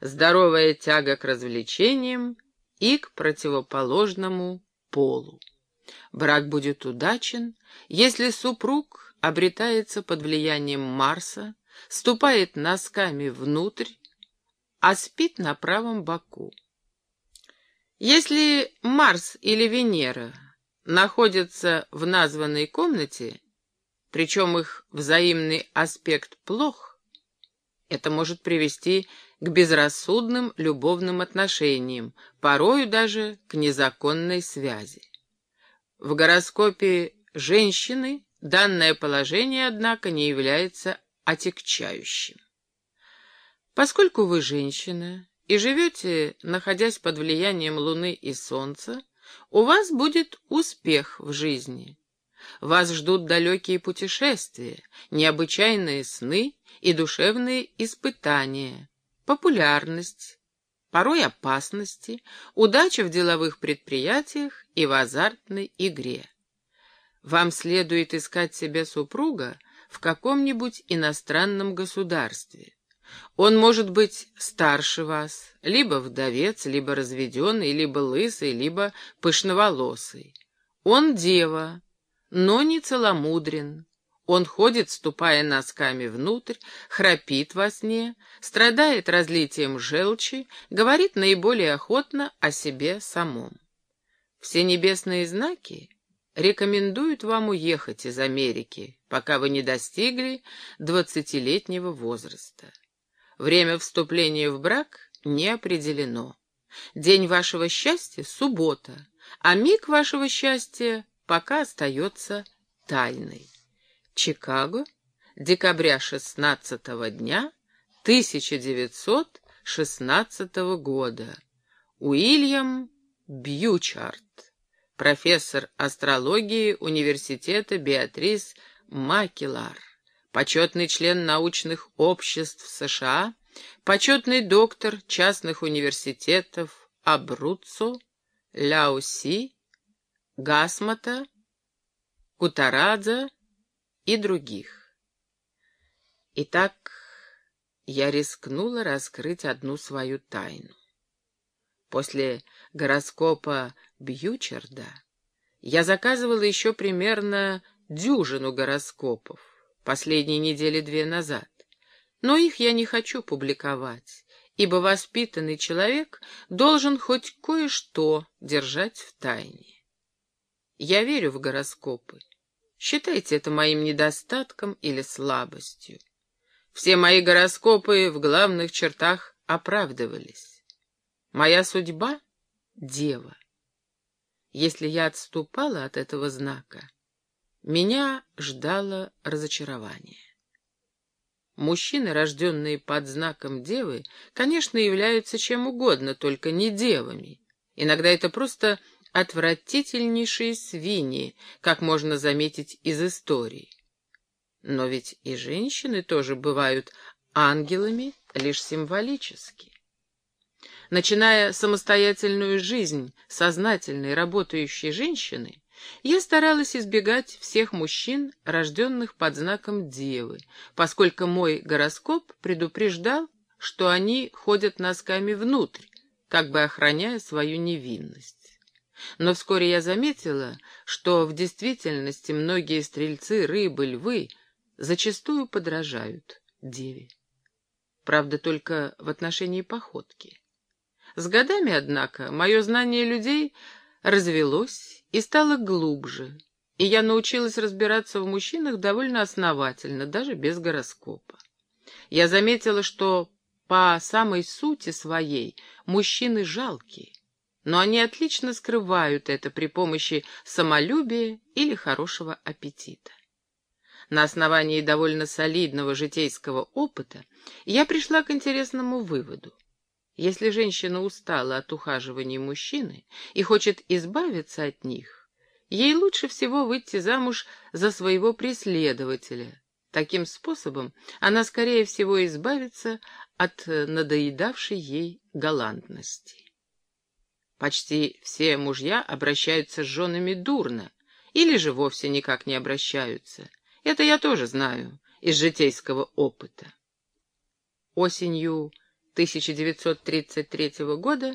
здоровая тяга к развлечениям и к противоположному полу. Брак будет удачен, если супруг обретается под влиянием Марса, ступает носками внутрь, а спит на правом боку. Если Марс или Венера находятся в названной комнате, причем их взаимный аспект плох, это может привести к безрассудным любовным отношениям, порою даже к незаконной связи. В гороскопе женщины данное положение, однако, не является отягчающим. Поскольку вы женщина и живете, находясь под влиянием Луны и Солнца, у вас будет успех в жизни. Вас ждут далекие путешествия, необычайные сны и душевные испытания, популярность, порой опасности, удача в деловых предприятиях и в азартной игре. Вам следует искать себе супруга в каком-нибудь иностранном государстве. Он может быть старше вас, либо вдовец, либо разведенный, либо лысый, либо пышноволосый. Он дева, но не целомудрен. Он ходит, ступая носками внутрь, храпит во сне, страдает разлитием желчи, говорит наиболее охотно о себе самом. Все небесные знаки рекомендуют вам уехать из Америки, пока вы не достигли двадцатилетнего возраста. Время вступления в брак не определено. День вашего счастья — суббота, а миг вашего счастья пока остается тайной. Чикаго, декабря 16 дня 1916 года. Уильям Бьючарт, профессор астрологии Университета Беатрис Макелар, почетный член научных обществ США, почетный доктор частных университетов Абруццо, Ляуси, Гасмата, Кутарадзе, и других. Итак, я рискнула раскрыть одну свою тайну. После гороскопа Бьючерда я заказывала еще примерно дюжину гороскопов, последние недели две назад, но их я не хочу публиковать, ибо воспитанный человек должен хоть кое-что держать в тайне. Я верю в гороскопы, Считайте это моим недостатком или слабостью. Все мои гороскопы в главных чертах оправдывались. Моя судьба — дева. Если я отступала от этого знака, меня ждало разочарование. Мужчины, рожденные под знаком девы, конечно, являются чем угодно, только не девами. Иногда это просто отвратительнейшие свиньи, как можно заметить из истории. Но ведь и женщины тоже бывают ангелами лишь символически. Начиная самостоятельную жизнь сознательной работающей женщины, я старалась избегать всех мужчин, рожденных под знаком Девы, поскольку мой гороскоп предупреждал, что они ходят носками внутрь, как бы охраняя свою невинность. Но вскоре я заметила, что в действительности многие стрельцы, рыбы, львы зачастую подражают деве. Правда, только в отношении походки. С годами, однако, мое знание людей развелось и стало глубже, и я научилась разбираться в мужчинах довольно основательно, даже без гороскопа. Я заметила, что по самой сути своей мужчины жалкие, но они отлично скрывают это при помощи самолюбия или хорошего аппетита. На основании довольно солидного житейского опыта я пришла к интересному выводу. Если женщина устала от ухаживания мужчины и хочет избавиться от них, ей лучше всего выйти замуж за своего преследователя. Таким способом она, скорее всего, избавится от надоедавшей ей галантности. Почти все мужья обращаются с женами дурно, или же вовсе никак не обращаются. Это я тоже знаю из житейского опыта. Осенью 1933 года